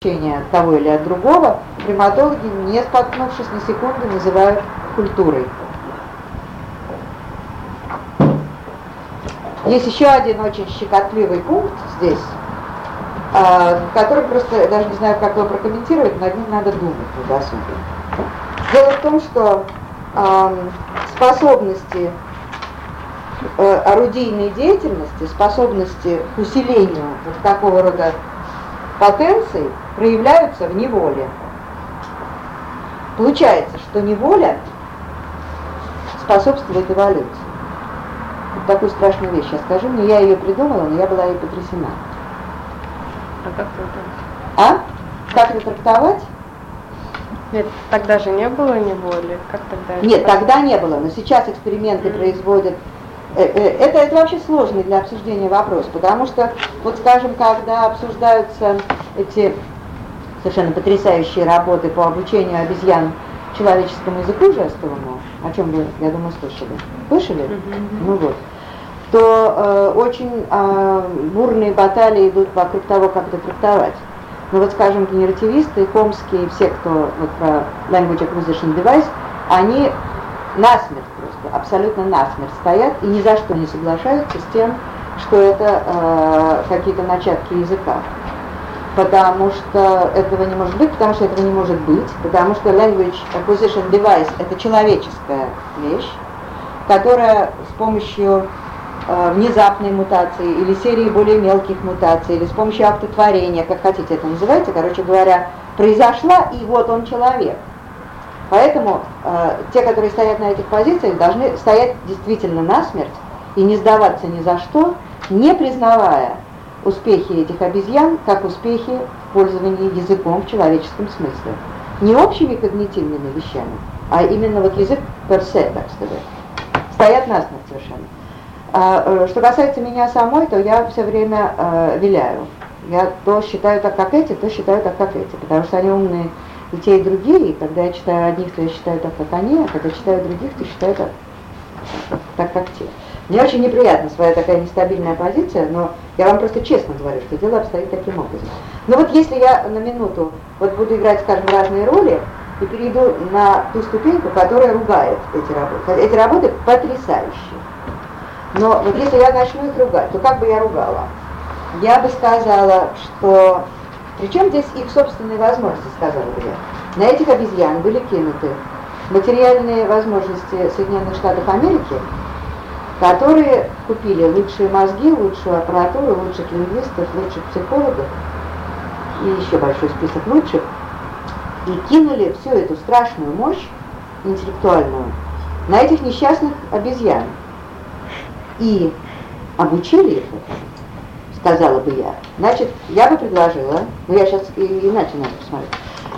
изучения того или от другого, приматологи, не споткнувшись на секунду, называют культурой. Есть еще один очень щекотливый пункт здесь, а, который просто, я даже не знаю, как его прокомментировать, над ним надо думать на досуге. Дело в том, что способности э, орудийной деятельности, способности к усилению вот такого рода потенций проявляются в неволе. Получается, что неволя способствует эволюции. Вот такую страшную вещь. Я скажу мне, я ее придумала, но я была ей потрясена. А как это? А? Как это трактовать? Нет, тогда же не было неволи. Как тогда? Нет, тогда не было, но сейчас эксперименты mm. производят. Э, э, это, это вообще сложный для обсуждения вопрос, потому что, вот скажем, когда обсуждаются эти совершенно потрясающие работы по обучению обезьян человеческому языку жестовому, о чем вы, я думаю, слышали. Слышали? Ну вот. То э, очень э, бурные баталии идут вокруг того, как это трактовать. Ну вот, скажем, генеративисты, Хомские, все, кто вот про Language Acquisition Device, они насмерть абсолютно насмерть стоят и ни за что не соглашаются с тем, что это э, какие-то начатки языка. Потому что этого не может быть, потому что этого не может быть, потому что Language Acquisition Device – это человеческая вещь, которая с помощью Э, внезапной мутации или серии более мелких мутаций, или с помощью акта творения, как хотите это называйте, короче говоря, произошла, и вот он человек. Поэтому э, те, которые стоят на этих позициях, должны стоять действительно насмерть и не сдаваться ни за что, не признавая успехи этих обезьян как успехи в пользовании языком в человеческом смысле. Не общими когнитивными вещами, а именно вот язык персе, так сказать. Стоят насмерть совершенно. А, э, что касается меня самой, то я все время э, виляю. Я то считаю так, как эти, то считаю так, как эти, потому что они умные и те, и другие, когда я читаю одних, то я считаю так, как они, а когда читаю других, то считаю так, так, как те. Мне очень неприятна своя такая нестабильная позиция, но я вам просто честно говорю, что дело обстоит таким образом. Но вот если я на минуту вот буду играть, скажем, разные роли, и перейду на ту ступеньку, которая ругает эти работы. Эти работы потрясающие. Но вот если я начну их ругать, то как бы я ругала? Я бы сказала, что... Причем здесь их собственные возможности, сказала бы я. На этих обезьян были кинуты материальные возможности Соединенных Штатов Америки, которые купили лучшие мозги, лучшую аппаратуру, лучших лингвистов, лучших психологов и еще большой список лучших, и кинули всю эту страшную мощь интеллектуальную на этих несчастных обезьян и обучили их сказала бы я. Значит, я бы предложила, ну я сейчас иначе надо посмотреть,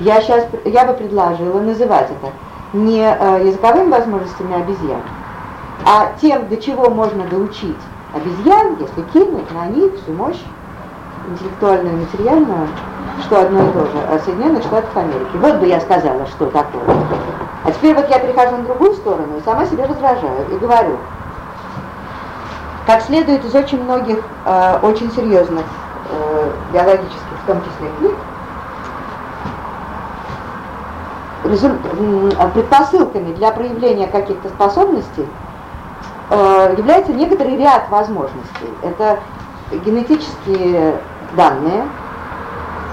я сейчас, я бы предложила называть это не э, языковыми возможностями обезьян, а тем, до чего можно доучить обезьян, если кинуть на них всю мощь интеллектуальную и материальную, что одно и то же, а Соединенных Штатов Америки. Вот бы я сказала, что такое. А теперь вот я перехожу на другую сторону и сама себе возражаю и говорю, как следует из очень многих э, очень серьезных э, биологических, в том числе книг, предпосылками для проявления каких-то способностей э, является некоторый ряд возможностей. Это генетические данные,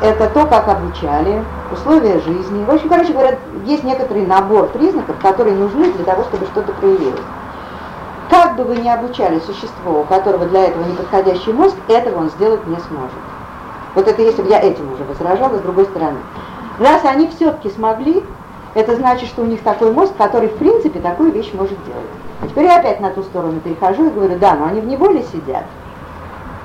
это то, как обучали, условия жизни. В общем, короче говоря, есть некоторый набор признаков, которые нужны для того, чтобы что-то проявилось. Бы вы ни обучали существо, у которого для этого неподходящий мозг, этого он сделать не сможет. Вот это если бы я этим уже возражала, с другой стороны. Раз они все-таки смогли, это значит, что у них такой мозг, который в принципе такую вещь может делать. А теперь я опять на ту сторону перехожу и говорю, да, но они в неволе сидят.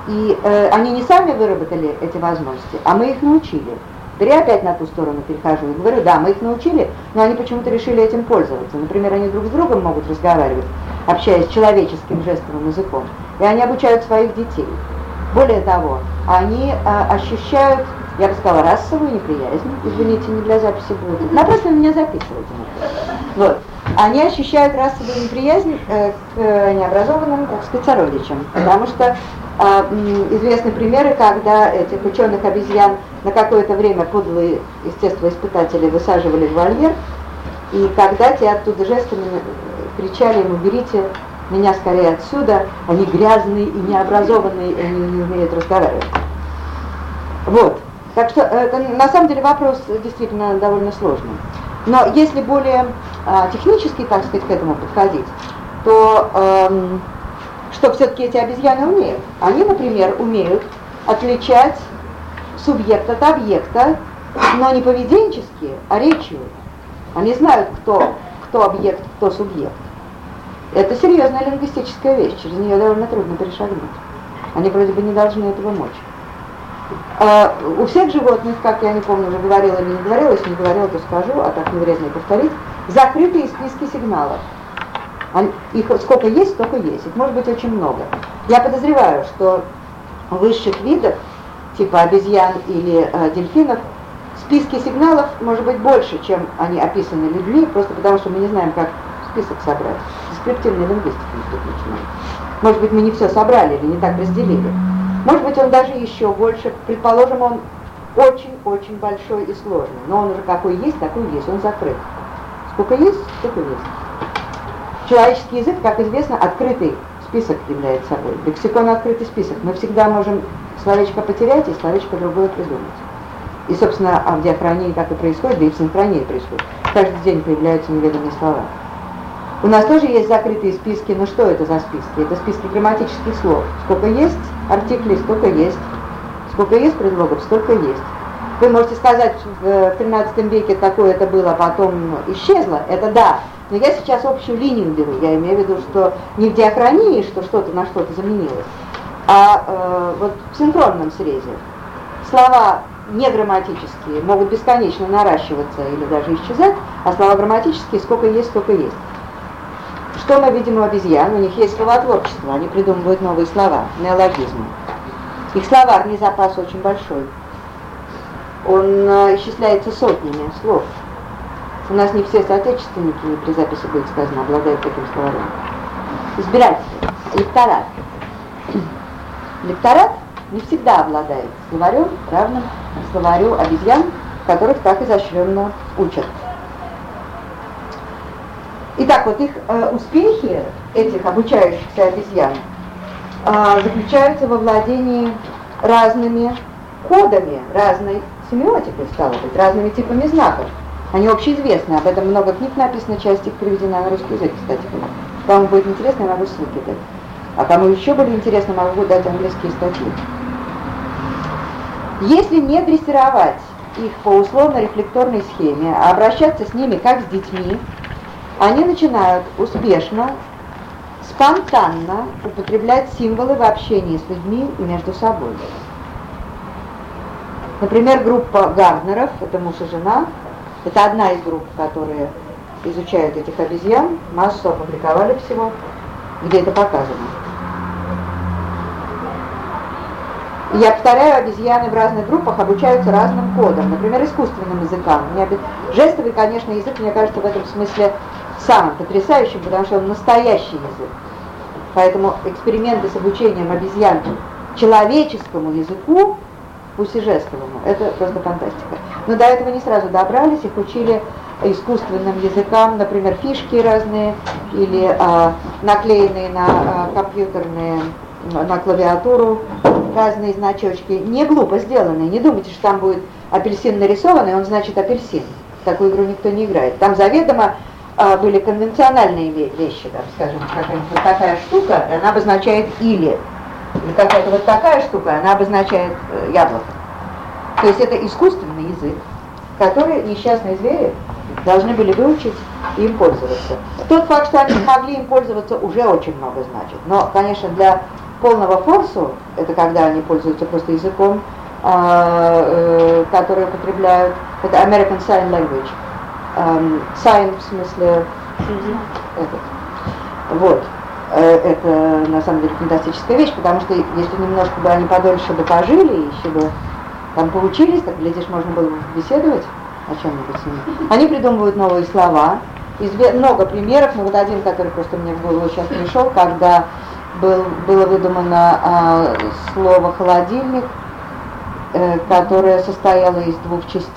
И э, они не сами выработали эти возможности, а мы их научили. Теперь я опять на ту сторону перехожу и говорю, да, мы их научили, но они почему-то решили этим пользоваться. Например, они друг с другом могут разговаривать, общаясь человеческим жестовым языком, и они обучают своих детей. Более того, они а, ощущают, я бы сказала, расовую неприязнь, извините, не для записи будет, напротив меня записывайте. Вот. Они ощущают расовую неприязнь э, к необразованным, к спецсородичам, потому что известны примеры, когда этих ученых обезьян на какое-то время подлые естествоиспытатели высаживали в вольер, и когда те оттуда жестами кричали ему «берите меня скорее отсюда, они грязные и необразованные, они не умеют разговаривать». Вот. Так что это, на самом деле вопрос действительно довольно сложный. Но если более а, технически, так сказать, к этому подходить, то эм, что все-таки эти обезьяны умеют? Они, например, умеют отличать субъект от объекта, но не поведенчески, а речью. Они знают, кто, кто объект, кто субъект. Это серьезная лингвистическая вещь, через нее довольно трудно перешагнуть. Они вроде бы не должны этого мочь. А, у всех животных, как я не помню, уже говорила или не говорила, если не говорила, то скажу, а так не вредно повторить, закрытые списки сигналов. Их сколько есть, столько есть. Их может быть очень много. Я подозреваю, что высших видов, типа обезьян или э, дельфинов, списки сигналов может быть больше, чем они описаны людьми, просто потому что мы не знаем, как список собрать. Дескриптивная лингвистика тут начинаем. Может быть, мы не все собрали или не так разделили. Может быть, он даже еще больше, предположим, он очень-очень большой и сложный, но он уже какой есть, такой есть, он закрыт. Сколько есть, столько есть. Человеческий язык, как известно, открытый список является собой. Лексикон открытый список. Мы всегда можем словечко потерять и словечко другое придумать. И, собственно, а в диахронии так и происходит, да и в синхронии происходит. Каждый день появляются неведомые слова. У нас тоже есть закрытые списки, но что это за списки? Это списки грамматических слов. Сколько есть артиклей, столько есть. Сколько есть предлогов, столько есть. Вы можете сказать, в 13 веке такое это было, а потом исчезло. Это да. Но я сейчас общую линию беру. Я имею в виду, что не в диахронии, что что-то на что-то заменилось, а э, вот в синхронном срезе. Слова неграмматические могут бесконечно наращиваться или даже исчезать, а слова грамматические сколько есть, столько есть. Что мы видим у обезьян? У них есть словотворчество, они придумывают новые слова, неологизмы. Их словарный запас очень большой. Он э, исчисляется сотнями слов. У нас не все соотечественники, при записи будет сказано, обладают таким словарем. Избирательство, лекторат. Лекторат не всегда обладает словарем, равным словарю обезьян, которых так изощренно учат. Итак, вот их э, успехи, этих обучающихся обезьян, э, заключаются во владении разными кодами, разной семиотикой, стало быть, разными типами знаков. Они общеизвестны, об этом много книг написано, часть их переведена на русский язык, кстати. Кому будет интересно, я могу ссылки дать. А кому еще более интересно, могу дать английские статьи. Если не дрессировать их по условно-рефлекторной схеме, а обращаться с ними как с детьми, они начинают успешно, спонтанно употреблять символы в общении с людьми и между собой. Например, группа Гарднеров, это муж и жена, это одна из групп, которые изучают этих обезьян, массу опубликовали всего, где это показано. Я повторяю, обезьяны в разных группах обучаются разным кодам, например, искусственным языкам. Жестовый, конечно, язык, мне кажется, в этом смысле самым потрясающим, потому что он настоящий язык. Поэтому эксперименты с обучением обезьян человеческому языку, пусть и жестовому, это просто фантастика. Но до этого не сразу добрались, их учили искусственным языкам, например, фишки разные или а, наклеенные на а, компьютерные, на клавиатуру разные значочки, не глупо сделанные. Не думайте, что там будет апельсин нарисованный, он значит апельсин. В такую игру никто не играет. Там заведомо а, были конвенциональные вещи, там, скажем, какая-нибудь вот такая штука, она обозначает или. Или какая-то вот такая штука, она обозначает э, яблоко. То есть это искусственный язык, который несчастные звери должны были выучить и им пользоваться. Тот факт, что они могли им пользоваться, уже очень много значит. Но, конечно, для полного форсу, это когда они пользуются просто языком, а, э, который употребляют, это American Sign Language. Um, sign в смысле этот. Вот. Э, это на самом деле фантастическая вещь, потому что если немножко бы они подольше бы пожили, еще бы там поучились, так, глядишь, можно было бы беседовать о чем-нибудь с ними. Они придумывают новые слова, Изве много примеров, но вот один, который просто мне в голову сейчас пришел, когда был, было выдумано а, слово «холодильник», э, которое состояло из двух частей.